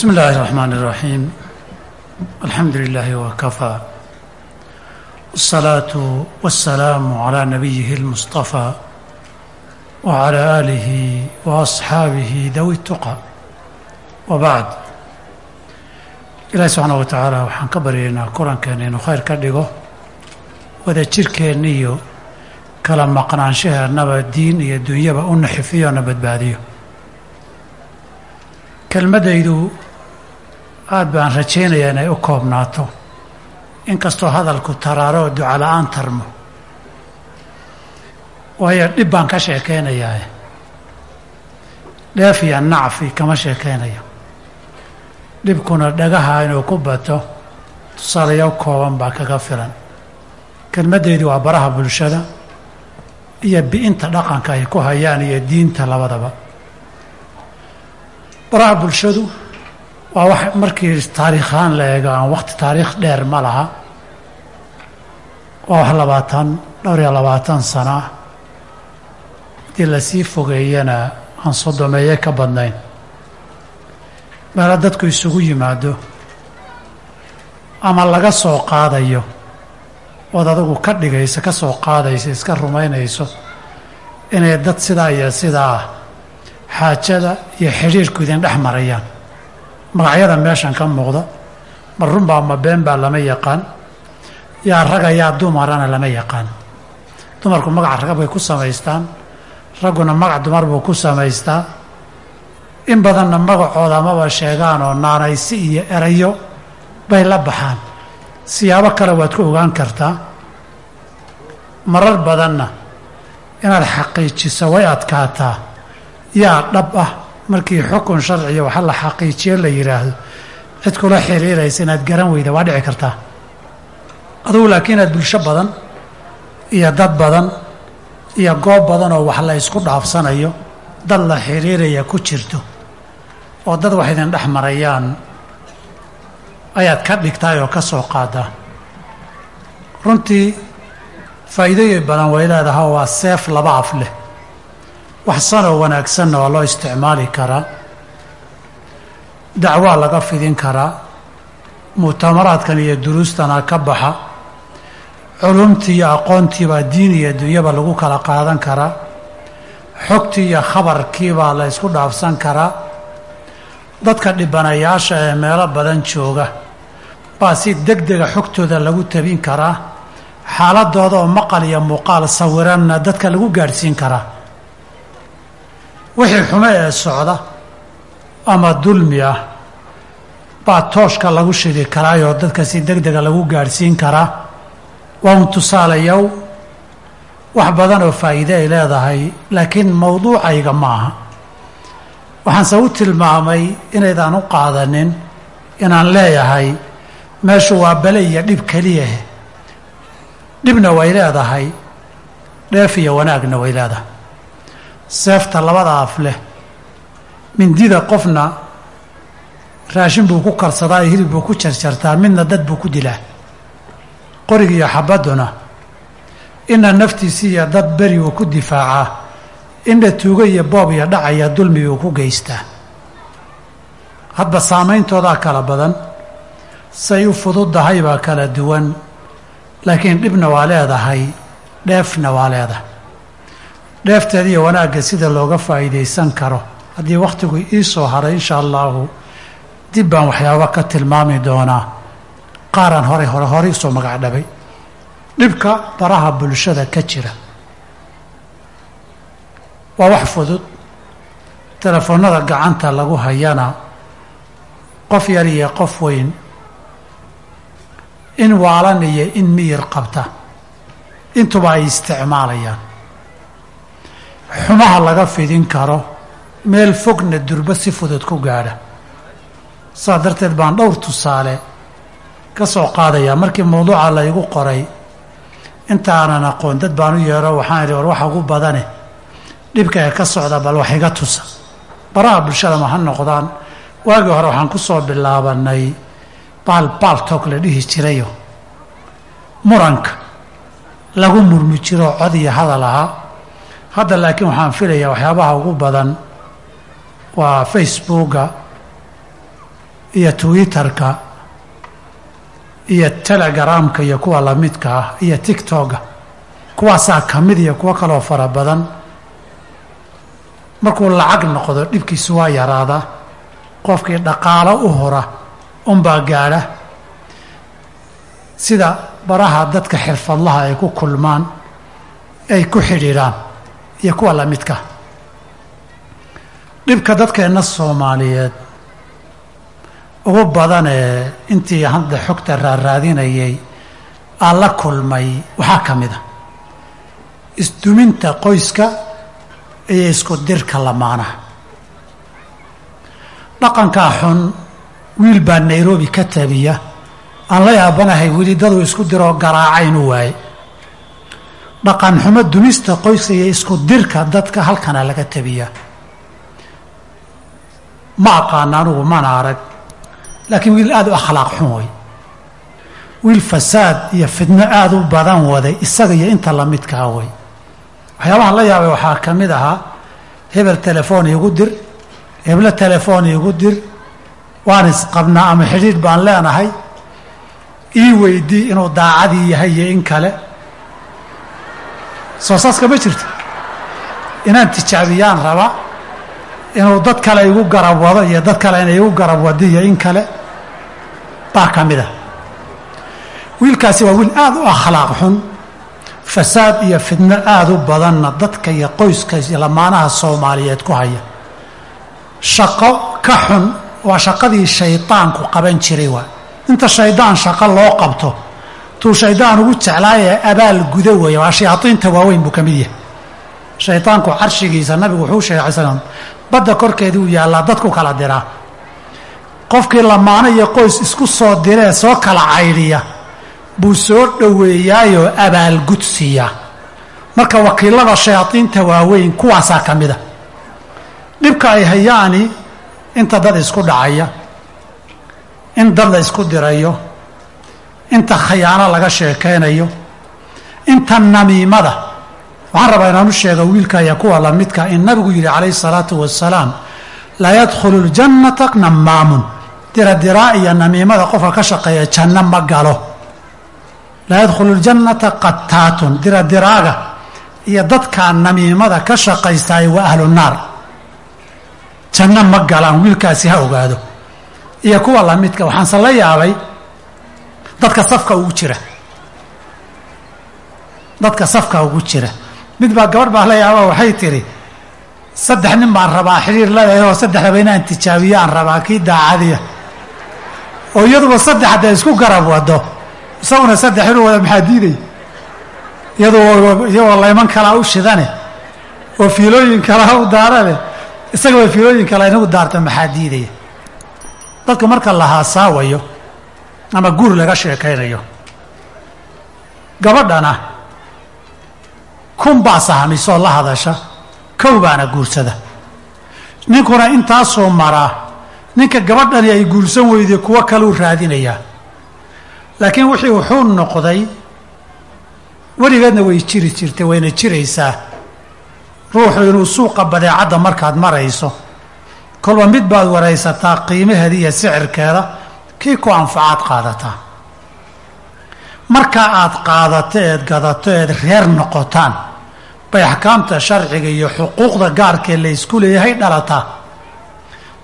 بسم الله الرحمن الرحيم الحمد لله وكفى والصلاة والسلام على نبيه المصطفى وعلى آله وأصحابه ذوي التقى وبعد ilaahi subxaana wa tacaala waxaan ka baryaynaa kulankeena inuu khayr ka dhigo wada jirkeenna iyo kala maqnaanshaheennaba diin iyo dunyaba una xifiyo na badbaadiyo kelmaddaydu aad baan rajaynayaa inay u koobnaato. Inkastoo hadalku taraaro duca la'aan tarmo. Waayo dhib baan ka sheekaynayaa. Dheef iyo nacfi kama sheekaynayo. Dhibkuna dhagaha inuu ku bato tusaalayaal kooban baa kaga filan. Kelmaddaydu waa baraha bulshada iyo bi'inta dhaqanka ay ku hayaan iyo diinta labadaba. Baraha bulshadu waa wax markii taariikhaan la eego aan waqti taariikh dheer ma laha. Waa wax labaatan dhowr iyo labaatan sano ah haddii la sii fogeeyana aan sodomeeye ka badnayn. Meelo dadku isugu yimaado. Ama laga soo qaadayo. Ood adigu ka dhigayso ka soo qaadayso iska rumaynayso. Inay dad sidaa iyo sidaa xaajada iyo xidhiirku idin dhex marayaan magacyada meeshan ka muuqda ma runbaa ma been baa lama yaqaan. Yaa raga yaa dumarana lama yaqaan. Dumarku magaca rag bay ku samaystaan. Ragguna magac dumar buu ku samaystaa. In badanna magacooda amaba sheegaan oo naanaysi iyo erayo bay la baxaan. Siyaabo kale waad ku ogaan kartaa. Marar badanna inaad xaqiijiso way adkaataa. Yaa dhab ah markii xukun sharciya waxa la xaqiijiyo la yidhaahdo cid kula xiriiraysa inaad garan weyda waa dhici kartaa. Adugu laakiin inaad bulsho badan iyo dad badan iyo goob badan oo wax la ysku dhaafsanayo dad la xiriiraya ku jirto oo dad wax idin dhex marayaan ayaad ka dhigtaay oo ka soo qaadaa. Runtii faa'iidooyin badan way leedaha waa seef laba af leh wax sanoo wanaagsanna waa loo isticmaali karaa dacwaa laga fidin karaa mu'tamaraadkan iyo duruustana ka baxa culumtii iyo aqoontiibaa diin iyo dunyaba lagu kala qaadan karaa xogtii iyo khabarkiibaa la ysku dhaafsan karaa dadka dhibanayaasha ee meelo badan jooga baa si deg dega xogtooda lagu tabin karaa xaaladooda oo maqal iyo muuqaal sawiranna dadka lagu gaadhsiin karaa wixii xumo ee socda ama dulmi ah baa tooshka lagu shidi karaayoo dadka si deg dega lagu gaadhsiin karaa. Waa un tusaalayow wax badan oo faa'iide ay leedahay laakiin mawduucayga ma aha. Waxaanse u tilmaamay inaydaan u qaadanin inaan leeyahay meeshu waa bale iyo dhib keliyahe dhibna way leedahay dheef iyo wanaagna way leedahay seefta labada af leh. Mindida qofna raashin buu ku karsadaa iyo hilib buu ku jarjartaa midna dad buu ku dilaa. Qorig iyo xabadduna ina naftiisi iyo dad beri uu ku difaacaa indha tuugo iyo boob iyo dhacaya dulmi uu ku geystaa. Hadba saameyntoodaa kala badan say u fududdahay baa kala duwan laakiin dhibna waa leedahay dheefna waa leedahay dheefteeda iyo wanaagga sida looga faa'iidaysan karo. Haddii wakhtigu ii soo haray insha allaahu dib baan waxyaaba ka tilmaami doonaa. Qaaraan horay hore horay u soo magacdhabay dhibka baraha bulshada ka jira. Waa wax fudud. Telefoonnada gacanta lagu hayana qof yar iyo qof weyn in waalan iyo in miyir qabta. Intuba ay isticmaalayaan xumaha laga fidin karo meel fogna durbo si fudud ku gaadha. Saa darteed baan dhowr tusaale ka soo qaadayaa. Markii mawduuca laygu qoray intaanan aqoon dad baan u yeero waxaan idhi war waxa ugu badane. Ee ka socda bal wax iga tusa. Baraha bulshada ma ha noqdaan. Waagii hore waxaan ku soo bilaabanay baal baaltoog la dhihi jirayo. Muranka lagu murmi jiro cod iyo hadal ahaa hadda laakiin waxaan filayaa waxyaabaha ugu badan waa facebooka iyo twitterka iyo telegramka iyo kuwa lamidka ah iyo tictoga kuwaasaa ka mid iyo kuwo kaloo fara badan. Markuu lacag noqdo dhibkiisu waa yaraadaa qofkii dhaqaalo u hora unbaa gaadha. Sida baraha dadka xirfadlaha ay ku kulmaan ay ku xidhiidhaan iyo kuwa lamidka dhibka dadkeenna soomaaliyeed ugu badanee intii hadda xogta raaraadinayay aan la kulmay waxaa ka mid a. Isduminta qoyska iyo isku dirka lamaanaha dhaqankaa xun wiil baa nairobi ka tabiya. Aan la yaabanahay weli daduu isku diroo garaacaynu waaye dhaqan xumo dumista qoyska iyo isku dirka dadka halkana laga tabiyaa ma aqaana anugu mana arag. Laakiin wiil aada u akhlaaq xun way. Wiil fasaad iyo fidno aada u badan waday isaga iyo inta lamidkaa way. Waxyaabaha la yaabay waxaa ka mid ahaa hebel telefoon iigu dir heblo telefoon iigu dir waan isqabnaa ama xidhiidh baan leenahay ii weydii inuu daacadii yahay iyo in kale soo saaska ma jirto. Inaan tijaabiyaan raba inuu dad kale igu garab wado iyo dad kale inay igu garab wado iyo in kale. Baa ka mid a wiilkaasi waa wiil aada u akhlaaq xun fasaad iyo fidno aada u badanna dadka iyo qoyska iyo lamaanaha soomaaliyeed ku haya. Shaqo ka xun waa shaqadii shaydaanku qaban jiray waa. Inta shaydaan shaqo loo qabto tuu shaydaan ugu jeclaayee abaal gudo weeye. Waa shayaadiinta waaweyn buu ka mid yahay. Shaydaanku carshigiisa nabigu wuxuu sheegay alay slam badda korkeedii uu yaallaa dadku kala diraa. Qofkii lamaano iyo qoys isku soo diree soo kala caydhiya buu soo dhoweeyaayoo abaalgud siiyaa marka wakiilada shayaadiinta waaweyn kuwaasaa ka mida dhibka ay hayaani inta dad isku dhacaya in dad la isku dirayo inta khayaano laga sheekaynayo inta namiimada. Waxaan rabaa inaan u sheega wiilka iyo kuwa lamidka in nabigu yidhi calayhi salaatu wasalaam laa yadkhulu ljannata namaamun. Diradiraa iyo namiimada qofka ka shaqeeya janno ma galo. Laa yadkhulu ljannata qataatun diradiraaga iyo dadkaa namiimada ka shaqaystaay waa ahlu naar. Janno ma galaan wiilkaasi ha ogaado. Iyo kuwa lamidka waxaanse la yaabay dadka safka ugu jira. Dadka safka ugu jira. Mid baa gabadh baa la yaaba waxay tidhi saddex nin baan rabaa xiriir leedahay oo saddexdaba inaan tijaabiyo aan rabaa kii daacadiya. Oo iyaduba saddex hadday isku garab wado isaguna saddex inuu wada maxaa diiday iyadoo iyagoo layman kalaa u shidane oo fiilooyin kalaa u daarane isagaba fiilooyin kala inagu daarta maxaa diidaya dadka marka la haasaawayo ama guur laga sheekaynayo. Gabadhana kun baa sahamisoo la hadasha kow baana guursada. Ninkuna intaasoo maraa ninka gabadhani ay guursan weyday kuwo kaluu raadinayaa laakiin wixii wuxuu noqday weligeedna way jiri jirtay wayna jiraysaa. Ruuxu inuu suuqa badeecadda markaad marayso kolba mid baad waraysataa qiimaheeda iyo sicirkeeda kii ku anfacaad qaadataa markaa aad qaadato eed gadato eed reer noqotaan bay axkaamta sharciga iyo xuquuqda gaarkee la ysku leeyahay dhalataa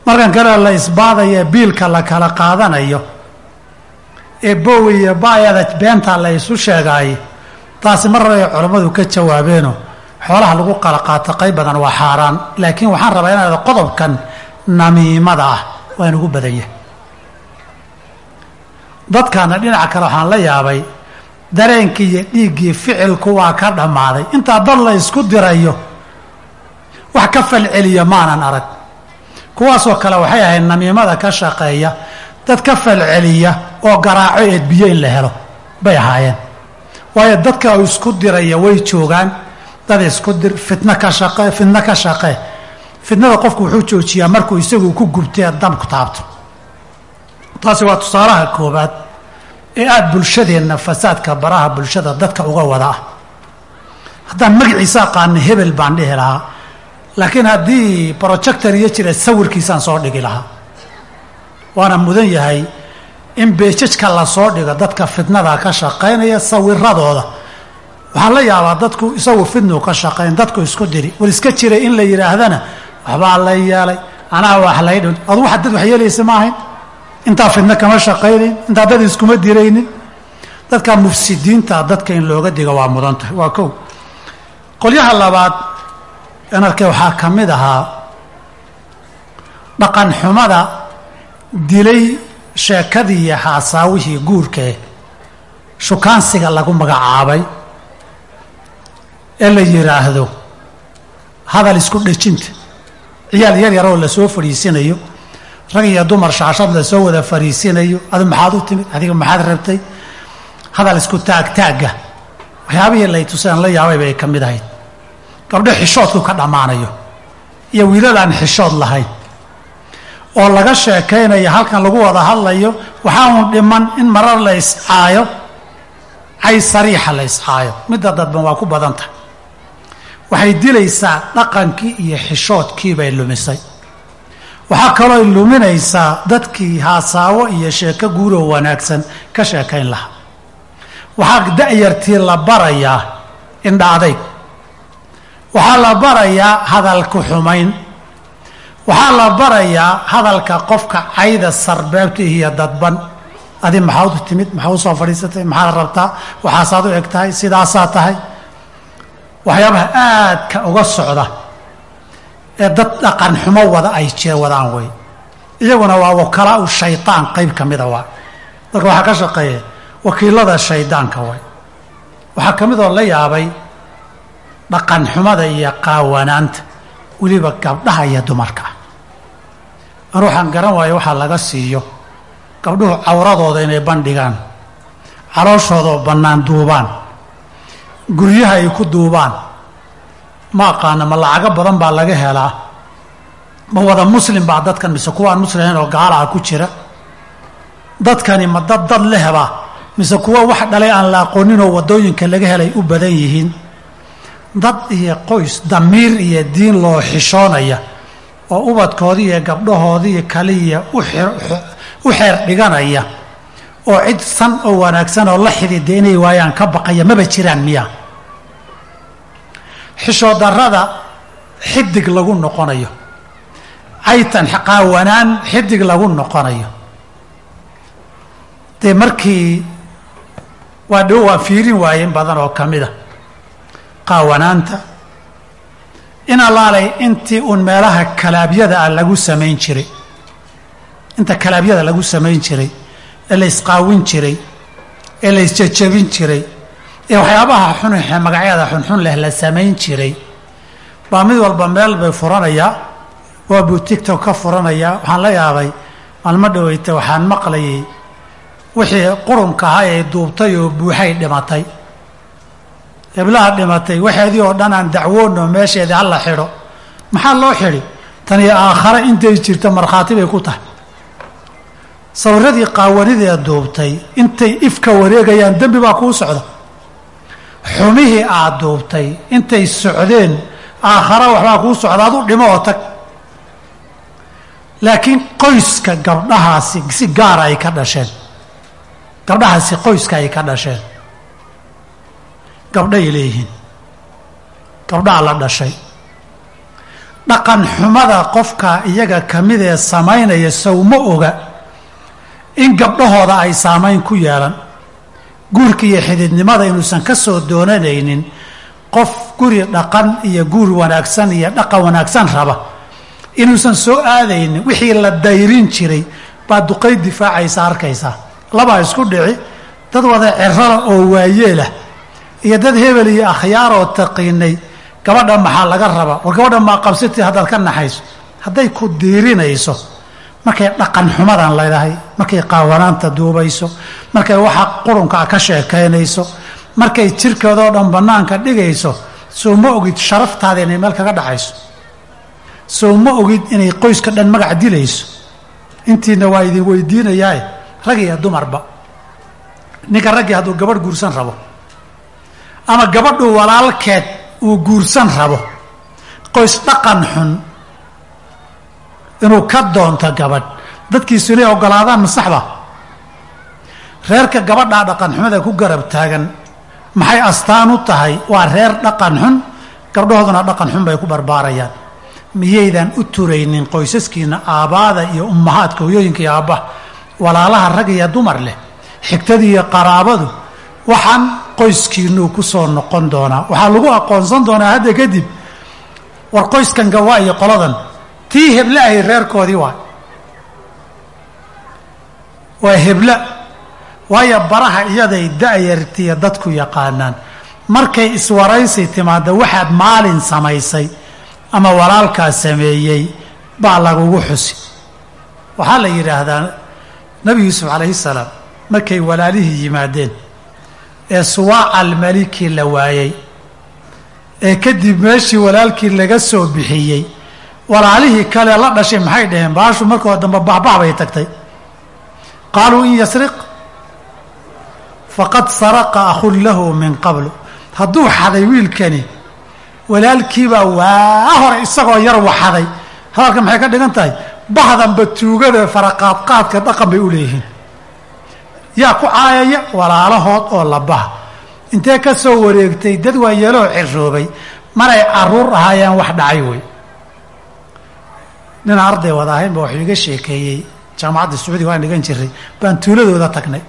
markan kale la isbaadayo biilka la kala qaadanayo ee bowi iyo baayada beentaa la isu sheegaay taasi mar rabay culammadu ka jawaabeeno xoolaha lagu kala qaato qayb badan waa xaaraan. Laakiin waxaan rabaa inaad qodobkan namiimada ah waa inugu badan yahay dadkaana dhinaca kale waxaan la yaabay dareenkii iyo dhiiggii ficilku waa ka dhammaaday. Intaa dad la isku dirayo wax ka falceliya maanan arag. Kuwaasoo kale waxay ahayd namiimada ka shaqeeya dad ka falceliya oo garaaco eedbiyo in la helo bay ahaayeen. Waayo dadka isku diraya way joogaan dad isku dir fitno ka shaqe fitno ka shaqee fitnada qofku wuxuu joojiyaa markuu isagu ku gubtee dam ku taabto taasi waa tusaalaha koobaad ee aada bulshadeenna fasaadka baraha bulshada dadka uga wada. Haddaan magaciisa aqaana hebel baan dhihi lahaa. Laakiin haddii projector iyo jira sawirkiisaan soo dhigi lahaa. Waana mudan yahay in beejajka la soo dhigo dadka fitnada ka shaqaynaya sawiradooda. Waxaa la yaabaa dadku isagu fitnu ka shaqayn dadku isku diri. War iska jiray in la yidhaahdana waxbaa la yeelay anaa wax dhin adu waxa dad wax yeelaysa ma ahayn intaa fitno kama shaqaynayn intaa dad iskuma diraynin. Dadka mufsidiinta dadka in looga digo waa mudan tahay. Waa kow. Qolyaha labaad anarkee waxaa ka mid ahaa dhaqan xumada dilay sheekadii iyo xaasaawihii guurkee shukaansiga lagu magacaabay ee la yidhaahdo hadal isku dhejinta. Ciyaal yar yaroo la soo fadhiisinayo rag iyo dumar shaashad la soo wada fadhiisinayo adu maxaad u timid? Adiga maxaad rabtay? Hadal isku taagtaagga waxyaabihii lay tuseen la yaabay bay ka mid ahayd. Gabdho xishoodku ka dhammaanayo iyo wiilalaan xishood lahayn oo laga sheekaynayo halkan lagu wada hadlayo waxaa uun dhiman in marar la iscaayo cay sariixa la iscaayo midda dadban waa ku badan tahay. Waxay dilaysaa dhaqankii iyo xishoodkii bay lumisay waxaa kalooy luminaysaa dadkii haasaawo iyo sheeko guuroo wanaagsan ka sheekayn lahaa. Waxaa da'yartii la barayaa indha adayg waxaa la barayaa hadalku xumayn. Waxaa la barayaa hadalka qofka cayda sarbeebta iyo dadban. Adi maxaad u timid? Maxaa u soo fadhiisatay? Maxaad rabtaa? Waxaasaad u eg tahay? Sidaasaa tahay? Waxyaabaha aadka uga socda ee dad dhaqan xumo wada ay wadaan wey iyaguna waa wakalaau shaydaan qayb ka mida waa. Dadka waxaa ka shaqeeya wakiilada shaydaanka way. Waxaa ka midoo la yaabay dhaqan xumada iyo qaawanaanta. Weliba gabdhaha iyo dumarka. An waxaan garan waayo waxaa laga siiyo gabdhuhu cawradooda inay bandhigaan calooshoodaoo bannaan duubaan guryaha ay ku duubaan ma aqaana ma lacago badan baa laga helaa? Ma wada muslim baa dadkan mise kuwaan muslimayn oo gaalaha ku jira? Dadkani ma dad dad la hebaa mise kuwa wax dhalay aan la aqooninoo waddooyinka laga helay u badan yihiin? Dad iyo qoys damiir iyo diin loo xishoonaya oo ubadkoodii iyo gabdhahoodii kaliya u xeer dhiganaya oo cid san oo wanaagsan oo la xidida inay waayaan ka baqaya maba jiraan miya xishoodarrada xidig lagu noqonayo. Caytan qaawanaan xidig lagu noqonayo. Dee markii waa dhow waa fiirin waaye badan oo ka mida qaawanaanta in allaalay intii uun meelaha kalaabyada ah lagu samayn jiray inta kalaabyada lagu samayn jiray ee la isqaawin jiray ee la isjajabin jiray ee waxyaabaha xunxe magacyada xunxun leh la samayn jiray. Baa mid walba meel bay furanayaa waa buu tigtok ka furanayaa waxaan la yaabay maalmo dhaweyta waxaan maqlayay. Wixii qurunka ahaa ee duubtay oo buuxay dhimatay. Heblaha dhimatay waxeedii oo dhan aan dacwoonno meesheedii hala xidho. Maxaa loo xidhi? Tani aakhare intay jirto markhaati bay ku tahay. Sawiradii qaawanidee duubtay intay ifka wareegayaan dembi baa kuu socda xumihii aad duubtay. Intay socdeen aakhare waxbaa kuu socda adu dhimo oo tag. Laakiin qoyska gabdhahaasi si gaara ay ka dhasheen. Gabdhahaasi qoyska ay ka dhasheen. Gabdhay leeyihiin. Gabdhaa la dhashay. Dhaqan xumada qofka iyaga ka mid ee samaynaya sawma oga in gabdhahooda ay saamayn ku yeelan guurka iyo xididnimada inuusan ka soo doonanaynin qof guri dhaqan iyo guur wanaagsan iyo dhaqan wanaagsan raba. Inuusan soo aadaynin wixii la dayrin jiray baa duqay difaacaysa arkaysaa labaa isku dhici dad wada cirala oo waayeelah iyo dad hebel iyo akhyaar oo taqiinay gabadha maxaa laga rabaa war gabadha maa qabsati haddaad ka naxayso hadday ku diirinayso markay dhaqan xumadan leedahay markay qaawanaanta duubayso. Markay waxa qurunkaa ka sheekaynayso. Markay jirkeedoo dhan bannaanka dhigayso. Soo ma ogid sharaftaada inay meel kaga dhacayso. Soo ma ogid inay qoyska dhan magac dilayso. Intiina waa idin weydiinayaae rag iyo dumarba ninka raggii hadduu gabadh guursan rabo ama gabadhu walaalkeed uu guursan rabo qoys dhaqan xun inuu ka doonto gabadh. Dadkiisu inay ogolaadaan masaxba reerka gabadhaa dhaqan xumada ku garab taagan. Maxay astaan u tahay? Waa reer dhaqan xun. Gabdhahooduna dhaqan xun bay ku barbaarayaan. Miyaydan u turaynin qoysaskiina aabbaada iyo ummahaadka hoyooyinka iyo aabbaha. Walaalaha rag iyo dumar leh. Xigtadii iyo qaraabadu. Waxaan qoyskiinuu ku soo noqon doonaa. Waxaa lagu aqoonsan doonaa hadda kadib war qoyskan gawaa iyo qoladan tii heble ahay reerkoodii waa. Waa hebla. Waayo baraha iyaday da-yartiya dadku yaqaanaan. Markay iswaraysi timaadda waxaad maalin samaysay ama walaalkaa sameeyey baa lagugu xusi. Waxaa la yidhaahdaa nebi yuusuf calayhi salaam markay walaalihii yimaadeen ee suwaaca almaliki la waayey ee kadib meeshii walaalkii laga soo bixiyey walaalihii kale la dhashay maxay dhaheen? Baashu markoo dambe bahbah bay tagtay. Qaaluu in yasriq faqad saraqa akhun lahu min qablu. Hadduu xaday wiilkani walaalkiibaa waa hore isagoo yar waxaday. Hadalkan maxay ka dhigan tahay? Bahdanba tuugada faraqaadqaadka dhaqan bay u leeyihiin. Yaa ku caayaya walaalahood oo la baha intee ka soo wareegtay? Dad waa yeeloo ciroobay maray carruur ahaayeen wax dhacay wey nin arday wada ahaynba waxuu iga sheekeeyey jaamacadda sacuudiga waan dhigan jiray baan tuuladooda tagnay.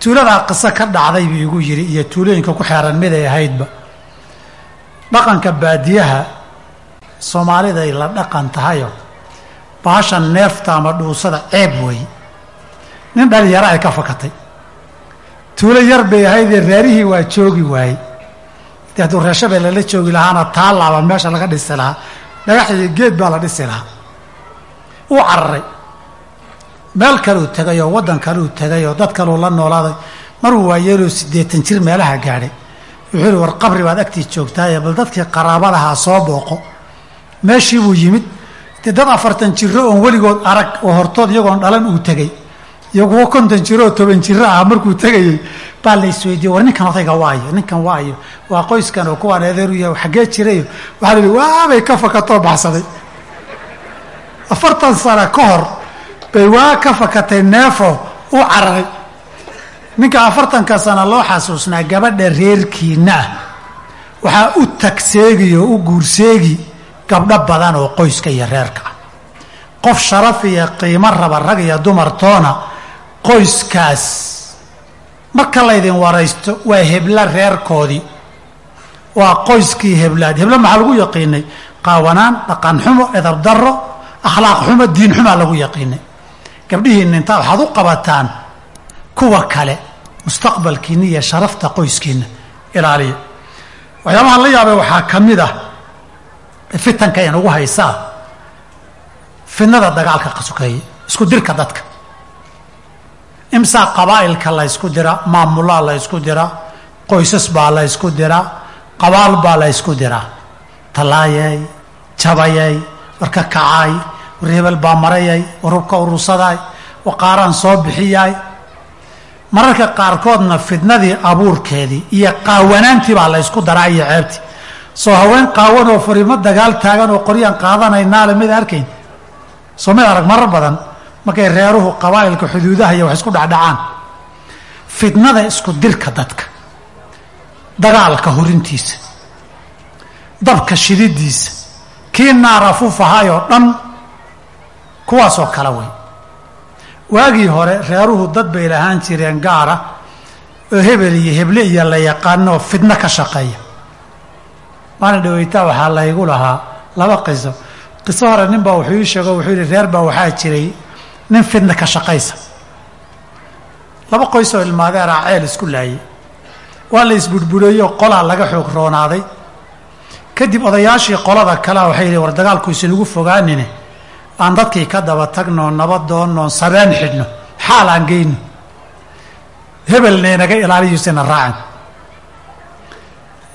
Tuuladaa qiso ka dhacday buu igu yidhi iyo tuulooyinka ku xeeran miday ahaydba. Dhaqanka baadiyaha soomaaliday la dhaqan tahayo baashan neefta ama dhuusada ceeb wey nin dhalinyaro ay ka fakatay. Tuulo yar bay ahaydee reerihii waa joogi waayey. De hadduu reeshabee lala joogi lahaana taalaaba meesha laga dhisi lahaa dhagaxiyo geed baa la dhisi lahaa. Uu cararay. Meel kaleu tegay oo waddan kaleu tegay oo dad kaleu la noolaaday. Maruu waayeeloo siddeetan jir meelaha gaadhay. Wuxuu yihi war qabri baad agtii joogtaaye bal dadkii qaraabadahaa soo booqo. Meeshii buu yimid. Dee dad afartan jiro oon weligood arag oo hortood iyagoon dhalan uu tegey iyo kuwo konton jiro toban jiro ah markuu tegayey baa la isweydiiyey war ninkan odayga waayo ninkan waayo. Waa qoyskan oo kuwaan eedeeru yahay xaggee jirayo waxaa la yihi waabay ka fakatoo baxsaday afartan sano ka hor bay waa ka fakatay neefo u cararay. Ninka afartanka sano loo xasuusnaa gabadha reerkiina ah. Waxaa u tagseegi oo u guurseegi gabdho badan oo qoyska iyo reerka ah. Qof sharaf iyo qiimo raba rag iyo dumartoona qoyskaas. Marka laydin waraysto waa hebla reerkoodii. Waa qoyskii heblaad. Heblo maxaa lagu yaqiinay? Qaawanaan dhaqan xumo edab daro akhlaaq xumo diin xumaa lagu yaqiinay. Gabdhihiinna intaa waxaad u qabataan kuwa kale mustaqbalkiinna iyo sharafta qoyskiinna. Ilaaliya waxyaabaha la yaabay waxaa ka mid ah fitanka inagu haysaa. Fidnada dagaalka qasukeeye isku dirka dadka imsaa qabaa'ilka la ysku dira maamulaa la ysku dira qoysas baa la ysku dira qabaal baa la ysku diraa tallaayay jabayay warka kacaay war hebel baa marayay warubka urursaday waqaaraan soo bixiyaay mararka qaarkoodna fidnadii abuurkeedii iyo qaawanaantii baa la ysku daraa iyo ceebtii soo haween qaawan oo fariimo dagaal taagan oo qoryaan qaadanaynaale mid arkayn. Soo mid arag marar badan markay reeruhu qabaa'ilka xuduudaha iyo wax isku dhacdhacaan fidnada isku dirka dadka dagaalka hurintiisa dabka shididiisa kii naar afuufahaayoo dhan kuwaasoo kale wey waagii hore reeruhu dad bay lahaan jireen gaara oo hebel iyo heble iyo la yaqaanoo fidno ka shaqeeya. Maalin dhaweytaa waxaa laygu lahaa laba qiso. Qiso hore nin baa wuxuu ii sheego wuxuu yihi reer baa waxaa jiray nin fidna ka shaqaysa. Laba qoys oo ilmaadeeraa ceel isku laayay. Waa la isburbureeyey oo qolaa laga xoog roonaaday. Kadib odayaashii qolada kalea waxay yihi war dagaalku isinugu fogaanine. Aan dadkii ka daba tagno nabad doonno sabeen xidhno xaal aan geyno. Hebelna inaga ilaaliyuusina raacin.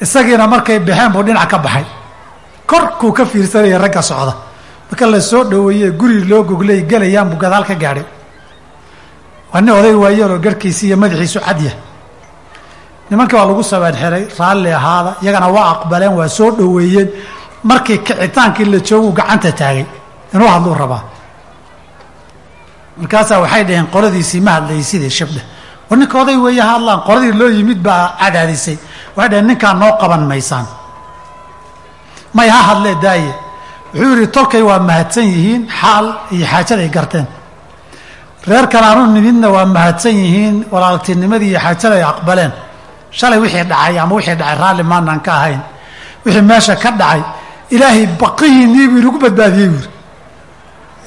Isagiina markay baxeen buu dhinac ka baxay. Korkuu ka fiirsanaya ragga socda marka la soo dhoweeyey guri loo goglay gelayaan buu gadaal ka gaadhay. Waa nin oday waayeeloo garhkiisi iyo madaxiisu cadya nimankii waa lagu sabeen xiray raalli ahaada iyagana waa aqbaleen waa soo dhoweeyeen markii kicitaankii la joogu gacanta taagay inuu hadluu rabaa. Markaasaa waxay dhaheen qoladiisii ma hadlaysidee shabdhe war ninka oday weeye ha hadlaan qoladii loo yimid baa cadaadisay. Waxay dhaheen ninkaa noo qaban maysaan. May ha hadlee daaye wuxuu yidhi tolkay waa mahadsan yihiin xaal iyo xaajaday garteen. Reer kanaanu nimidna waa mahadsan yihiin walaaltinimadii iyo xaajada ay aqbaleen. Shalay wixii dhacay ama wixii dhacay raalli maanaan ka ahayn. Wixii meesha ka dhacay ilaahay baqihiinnii buu inagu badbaadiyey buuri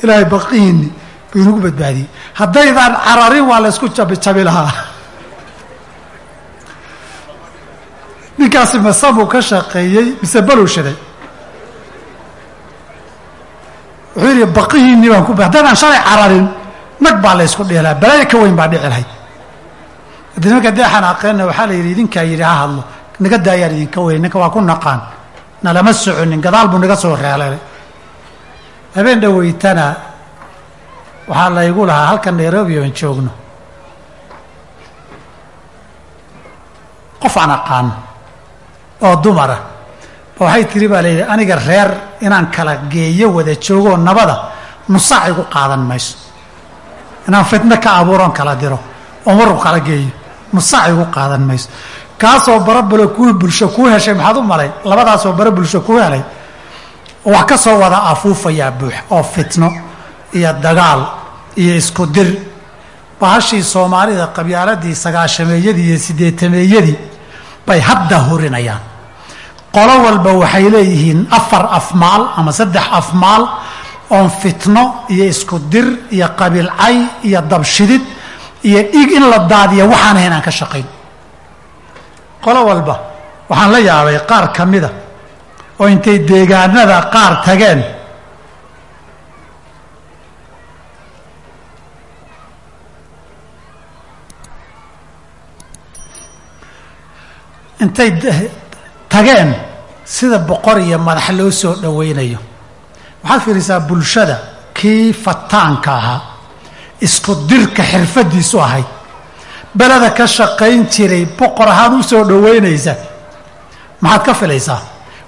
ilaahay baqihiinnii buu inagu badbaadiyey. Haddaydaan cararin waa la ysku jabijabi lahaa. Ninkaasi masamuu ka shaqeeyey mise baluu wuxuu yidhi baqihiinnii baan ku haddaydaan shalay cararin nag baa la ysku balaayo ka weyn baa dhici lahayd haddii nimanka dee xanaaqeenna waxaa la yidhi idinkaa yidhi ha hadlo. Naga daayaan idinka weyn ninka waa ku naqaan. Nalama soconin gadaal buu naga soo reelelay habeen dhaweytana waxaa laygu lahaa halkan nairobi oon joogno. Qof aan aqaano oo dumara waxay tiri baa layidhi aniga reer inaan kala geeyo wada joogoo nabada nusaac igu qaadan mayso. Inaan fitno ka abuuroon kala diro oo marub kala geeyo nusaac igu qaadan mayso. Kaasoo barabalo kuu bulsho kuu heshay maxaad u malay? Labadaasoo bara bulsho kuu helay. Wax ka soo wada afuufayaa buux oo fitno iyo dagaal iyo isku dir. Bahashii soomaalida qabyaaladii sagaashameeyadii iyo sideetameeyadii bay hadda hurinayaan qolo walba waxay leeyihiin afar afmaal ama saddex afmaal oon fitno iyo isku dir iyo qabiilcay iyo dabshidid iyo dhiig in la daadiya waxaan ahayn aan ka shaqayn. Qolo walba waxaan la yaabay qaar ka mida oo intay deegaanada qaar tageen. Intay tageen sida boqor iyo madax loo soo dhowaynayo waxaad fiirisaa bulshada kii fataanka ahaa isku dirka xirfadiisu ahayd beleda ka shaqayn jiray boqor ahaan u soo dhowaynaysa maxaad ka filaysaa?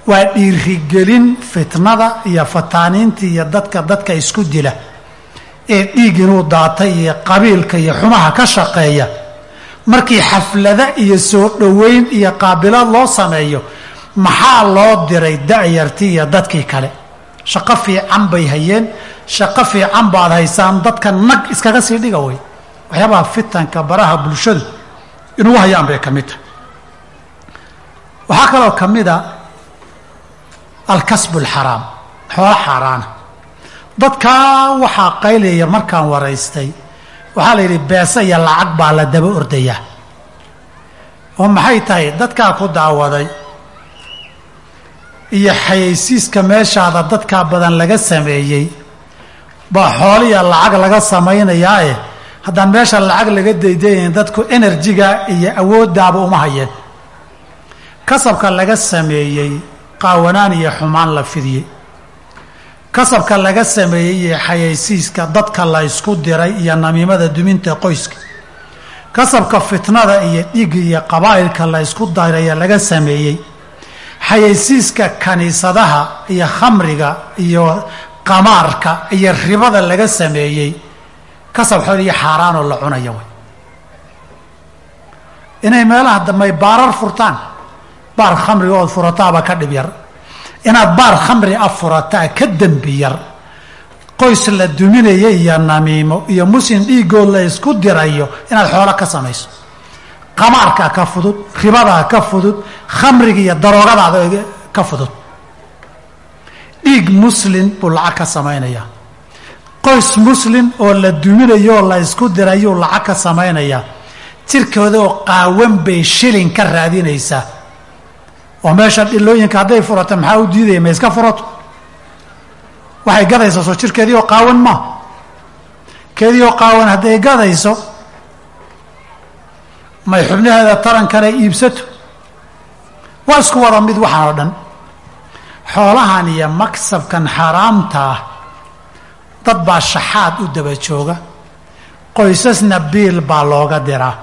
Waa dhiirigelin fitnada iyo fataaniinta iyo dadka dadka isku dila ee dhiig inuu daatay iyo qabiilka iyo xumaha ka shaqeeya. Markii xaflada iyo soo dhoweyn iyo qaabilaad loo sameeyo maxaa loo diray da'yartii iyo dadkii kale? Shaqo fiican bay hayeen shaqo fiican baad haysaan dadka nag iskaga sii dhiga wey waxyaabaha fitanka baraha bulshadu inugu hayaan bay ka mid tahay. Waxaa kaloo ka mid a alkasbu alxaraam xoolo xaaraana dadkaa waxaa qaylaya markaan waraystay waxaa la yidhi beese iyo lacag baa la daba ordayaa. Oo maxay tahay? Dadkaa ku daawaday iyo xayaysiiska meeshaada dadkaa badan laga sameeyey baa xooliya lacag laga samaynayaae haddaan meesha lacag laga daydayayn dadku enerjiga iyo awooddaaba uma hayeen. Kasabka laga sameeyey qaawanaan iyo xumaan la fidiyey. Kasabka laga sameeyey iyo xayaysiiska dadka la ysku diray iyo namiimada duminta qoyska. Kasabka fitnada iyo dhiigga iyo qabaa'ilka la ysku diraya laga sameeyey xayaysiiska kaniisadaha iyo khamriga iyo qamaarka iyo ribada laga sameeyey kasab xool iyo xaaraanoo la cunaya way. Inay meelaha dambey baarar furtaan baar khamriga ood furataaba ka dhib yar. Inaad baar khamri a furataa ka dembi yar. Qoys la duminaya iyo namiimo iyo muslim dhiigood la isku dirayo inaad xoolo ka samayso qamaarkaa ka fudud ribadaa ka fudud khamriga iyo daroogadaada ka fudud. Dhiig muslim buu lacag ka samaynayaa. Qoys muslim oo la duminayo oo la isku dirayuu lacag ka samaynayaa. Jirkooda oo qaawan bay shilin ka raadinaysaa. Oo meesha dhilooyinka hadday furato maxaa u diidaya? Ma iska furato? Waxay gadaysaa soo jirkeedii oo qaawan maa keedii oo qaawan hadday gadayso may xubnaheeda tarankana iibsato. Waa isku wada mid waxaan oo dhan. Xoolahan iyo maksabkan xaaraamta ah dad baa shaxaad u daba jooga. Qoysasna biil baa looga diraa.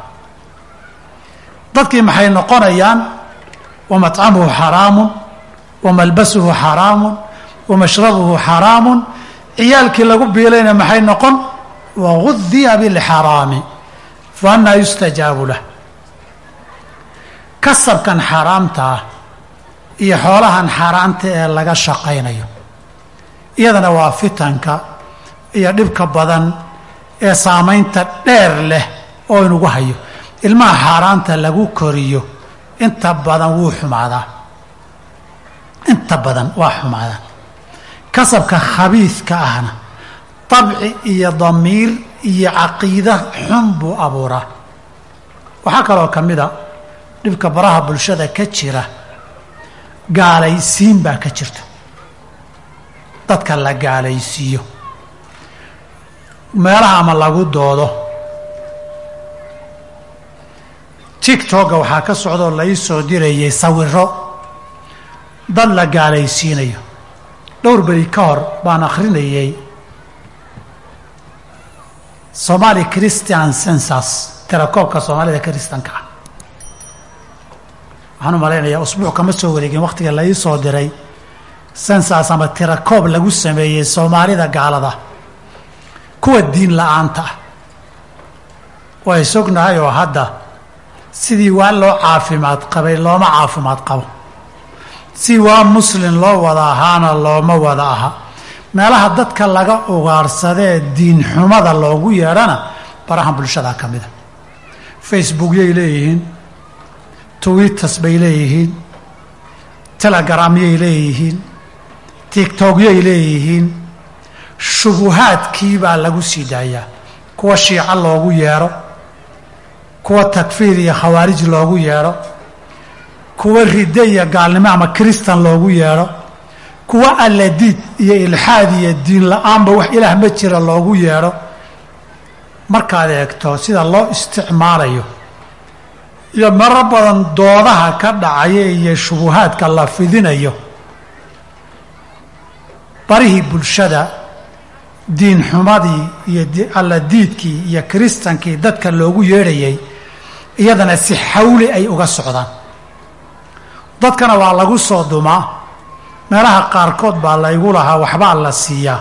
Dadkii maxay noqonayaan? Wa matcamuhu xaraamun wa malbasuhu xaraamun wa mashrabuhu xaraamun. Ciyaalkii lagu biilayna maxay noqon? Wagudiya bilxaraami fa annaa yustajaabu lah kasabkan xaaraamta ah iyo xoolahan xaaraanta ee laga shaqaynayo iyadana waa fitanka iyo dhibka badan ee saamaynta dheer leh oo inugu hayo. Ilmaha xaaraanta lagu koriyo inta badan wuu xumaadaa. Inta badan waa xumaadaa. Kasabka khabiidka ahna dabci iyo damiir iyo caqiida xun buu abuuraa. Waxaa kaloo ka mid a dhibka baraha bulshada ka jira gaalaysiin baa ka jirta. Dadka la gaalaysiiyo. Meelaha ama lagu doodo. Tigtogga waxaa ka socdaoo la ii soo dirayay sawiro dad la gaalaysiinayo. Dhowr beri ka hor baan akhrinayay somali christian census tirakoobka soomaalida kristanka ah waxaan u malaynayaa usbuuc kama soo wareegin wakhtiga la ii soo diray. Census ama tirakoob lagu sameeyey soomaalida gaalada. Kuwa diin la'aanta. Ah way sognahay oo hadda sidii waa loo caafimaad qabay looma caafimaad qabo. Si waa muslin loo wada ahaana looma wada aha meelaha dadka laga ugaarsadee diin xumada loogu yeedhana barahan bulshada ka mida. Facebookyay leeyihiin twitters bay leeyihiin telegramyay leeyihiin tigtogyay leeyihiin. Shubuhaadkii baa lagu sii daayaa. Kuwa shiico loogu yeedho kuwa takfiir iyo khawaarij loogu yeedho kuwa ridde iyo gaalnimo ama kristan loogu yeedho kuwa alladiid iyo ilxaad iyo diin la'aanba wax ilaah ma jira loogu yeedho. Markaad eegto sida loo isticmaalayo iyo maro badan doodaha ka dhacaya iyo shubuhaadka la fidinayo barihii bulshada diin xumadii iyo alladiidkii iyo kiristankii dadka loogu yeedhayay iyadana si xawli ay uga socdaan. Dadkana waa lagu soo dumaa meelaha qaarkood baa laygu lahaa waxbaa la siiyaa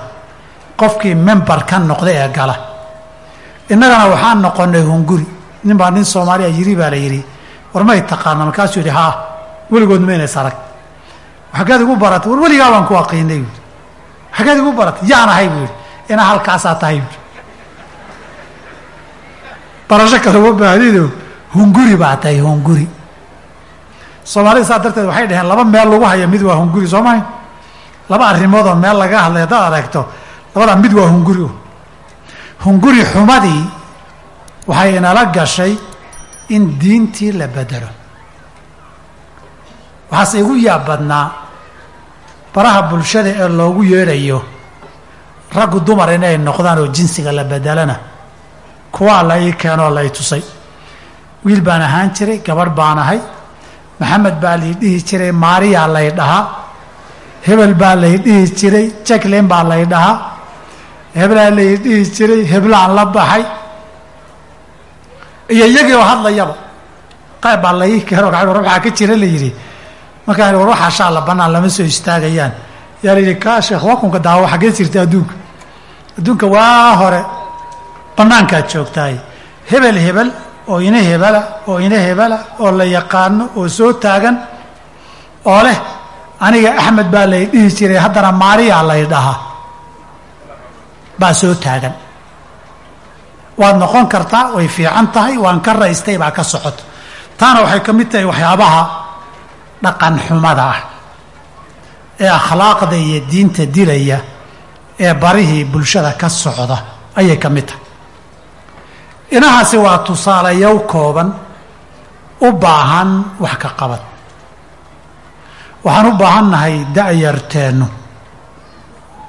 qofkii member ka noqda ee gala. Innagana waxaan noqonay hunguri nin baa nin soomaaliya yiri baa la yidhi war may taqaana markaasuu yidhi haa weligoodna maynays arag xaggeed igu baratay war weligaa baan ku aqiinay. Buui xaggeed igu baratay yaan ahay buu yidhi. Inaa halkaasaa tahay buui barasho kale uma baahdido hunguri baa tahay hunguri soomaalida saa darteed waxay dhaheen laba meel lagu haya mid waa hunguri soo mahay laba arrimoodoo meel laga hadlay haddaad aragto labadaa mid waa hunguri. Hunguri xumadii waxay inala gashay in diintii la bedelo. Waxaase igu yaab badnaa baraha bulshada ee loogu yeedhayo raggu dumar inay noqdaan oo jinsiga la bedelana. Kuwaa la ii keenoo la ii tusay? Wiil baan ahaan jiray gabadh baan ahay maxamed baa lay dhihi jiray maariyaa lay dhahaa hebel baa lay dhihi jiray jacklin baa lay dhahaa hebelaa lay dhihi jiray heblaan la baxay iyo iyagii oo hadlayaba qayb baa lai keeno war waxaa ka jira la yidhi markaan war waxaa shaalla bannaan lama soo istaagayaan. Yaa la yidhi kaa sheekh wakunka daawo xaggee jirta adduunka. Adduunka waa hore bannaankaad joogtaay hebel hebel oo ina hebela oo ina hebela oo la yaqaano oo soo taagan oo leh aniga axmed baa lay dhihi jiray haddana maariyaa lay dhahaa baa soo taagan. Waad noqon kartaa way fiican tahay waan ka raystay baa ka socoto taana waxay ka mid tahay waxyaabaha dhaqan xumada ah ee akhlaaqda iyo diinta dilaya ee barihii bulshada ka socda ayay ka mid tahay inahaasi waa tusaalayow kooban u baahan wax ka qabad. Waxaan u baahannahay da-yarteennu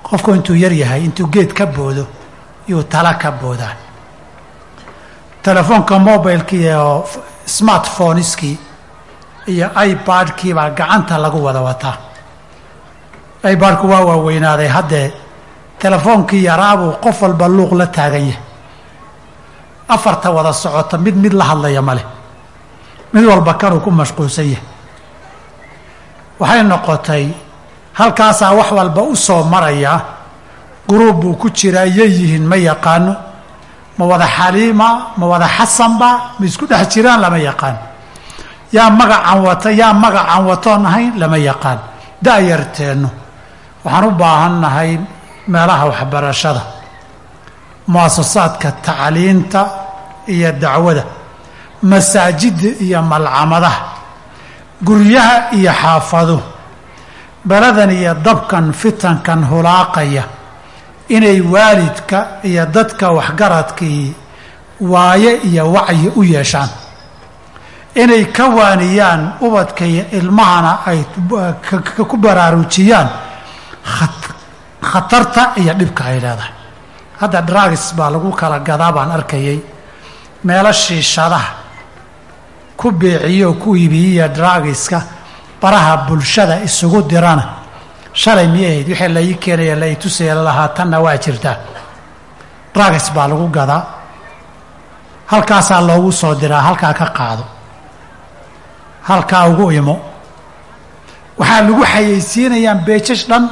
qofku intuu yar yahay intuu geed ka boodo yuu tala ka boodaa. Telefoonka mobilekii iyo smartphoneskii iyo ibadkii baa gacanta lagu wada wataa. ibadku waa waaweynaaday haddee telefoonkii yaraabuu qof walba luuq la taagan yahay afarta wada socota mid mid la hadlaya ma leh. Mid walba kanuu ku mashquulsan yahay. Waxay noqotay halkaasaa wax walba u soo maraya guruub buu ku jiraa yay yihiin ma yaqaano. Ma wada xaliima ma wada xasanba ma isku dhex jiraan lama yaqaan. Yaa magacan wata yaa magacan watoon ahayn lama yaqaan. Da-yarteennu waxaan u baahannahay meelaha waxbarashada muasasaadka tacliinta iyo dacwada masaajidda iyo malcamadaha guryaha iyo xaafaduhu beladan iyo dabkan fitankan hulaaqaya inay waalidka iyo dadka waxgaradkii waaye iyo wacyi u yeeshaan inay ka waaniyaan ubadka iyo ilmahana ay ku baraarujiyaan khatarta iyo dhibka ay leedahay hadda dragis baa lagu kala gadaa baan arkayay meelo shiishadaha ku beeciyo ku iibiyiya dragiska baraha bulshada isugu dirana. Shalay miyay ahayd wixii la ii keenaya la ii tusaya lalahaa tanna waa jirtaa dragis baa lagu gadaa. Halkaasaa loogu soo diraa halkaa ka qaado. Halkaa ugu imo. Waxaa lagu xayeysiinayaan beejash dhan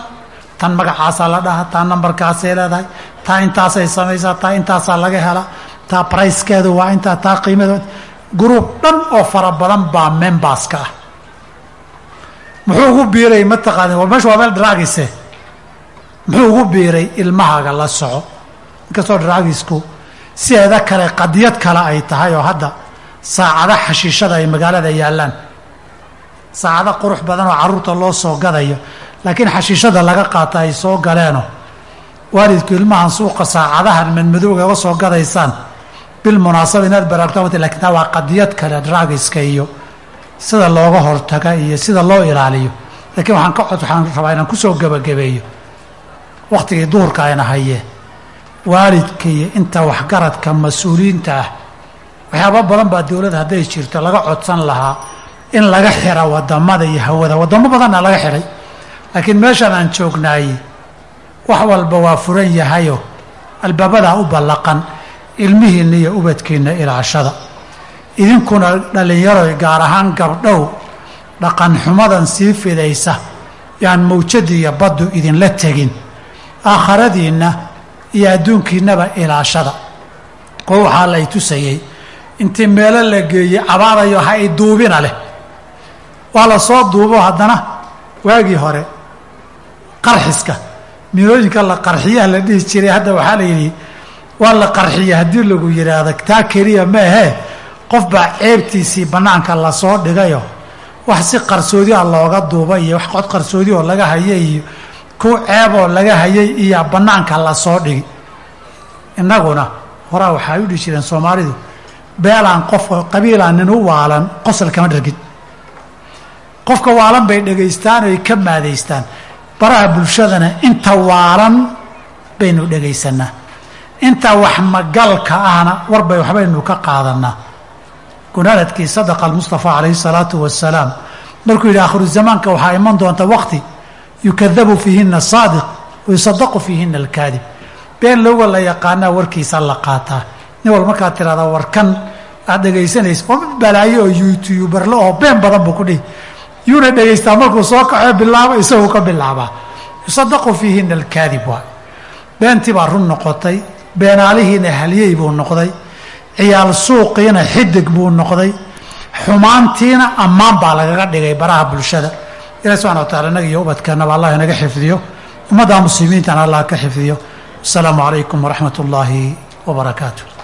tan magacaasaa la dhahaa taa nambarkaasay leedahay taa intaasay samaysaa taa intaasaa laga helaa taa brickeedu waa intaa taa qiimadeed gruub dhan oo fara badan baa memberska ah. Muxuu ugu biiray mataqaani meesha waa meel dragise muxuu ugu biiray ilmahaaga la soco. Inkastoo dragisku sideeda kale qadiyad kale ay tahay oo hadda saacada xashiishada ay magaalada yaallaan. Saacado qurux badan oo carruurta loo soo gadayo laakiin xashiishada laga qaata ay soo galeeno. Waalidku ilmahan suuqa saacadahan madmadowga uga soo gadaysaan. Bilmunaasaba inaad baraarugta laakiin taa waa qadiyad kale dragiska iyo sida looga hortaga iyo sida loo ilaaliyo. Laakiin waxaan ka cod waxaan rabaa inaan ku soo gebagabeeyo wakhtigii duhurka ayna hayee. Waalidka iyo inta waxgaradka mas'uuliyiinta ah. Waxyaaba badan baa dowladda hadday jirto laga codsan lahaa in laga xira waddamada iyo hawada. Wadamo badanna laga xidhay laakiin meeshaan aan joognaayey wax walba waa furan yahayo. Albaabadaa u ballaqan ilmihiinna iyo ubadkiinna ilaashada. Idinkuna dhallinyaroy gaar ahaan gabdhow dhaqan xumadan sii fidaysa yaan mawjadii iyo baddu idinla tegin. Aakharadiinna iyo adduunkiinnaba ilaashada. Oo waxaa lay tusayey intii meelo la geeyey cabaadayo ha i duubina leh. Waa la soo duubo haddana waagii hore qarxiska. Mirooyinka la qarxiyaha la dhihi jiray hadda waxaa la yidhi waa la qarxiya haddii lagu yidhaahdo taa keliya ma ahee qof baa ceebtiisii bannaanka la soo dhigayo. Wax si qarsoodi a looga duuba iyo wax cod qarsoodi oo laga hayay iyo ku ceeboo laga hayay iyo bannaanka la soo dhigi. Innaguna horaa waxay u dhihi jireen soomaalidu beelaan qof qabiilaan nin u waalan qosol kama dhargin qofka waalan bay dhegaystaan oy ka maadaystaan baraha bulshadana inta waalan baynu dhegaysanaa. Inta wax magalka ahna warbay waxbaynu ka qaadanaa. Gunaanadkii sadaqa almustafa calayhi salaatu wasalaam markuu yidhi akhiru zamaanka waxaa iman doonta waqti yukadabu fiihina saadiq wayusadaqu fiihina alkaadib. Been looga la yaqaanaa warkiisa la qaataa. Nin wal markaad tirahdaa warkan aad dhegaysanaysa waa mid balaayo oo youtuberle oo been badan buu ku dhihi yuuna dhegaystaa markuu soo kaxo bilaabo isaguu ka bilaabaa yusadaqu fiihina alkaadib waay beentii baa run noqotay beenaalihiina halyey buu noqday ciyaal suuqiina xidig buu noqday xumaantiina ammaan baa lagaga dhigay baraha bulshada. Ilahi subxana wa tacala inaga iyo ubadkeennaba allah inaga xifdiyo ummadda muslimiintana allah ka xifdiyo. Asalaamu calaykum waraxmat ullaahi wabarakaatu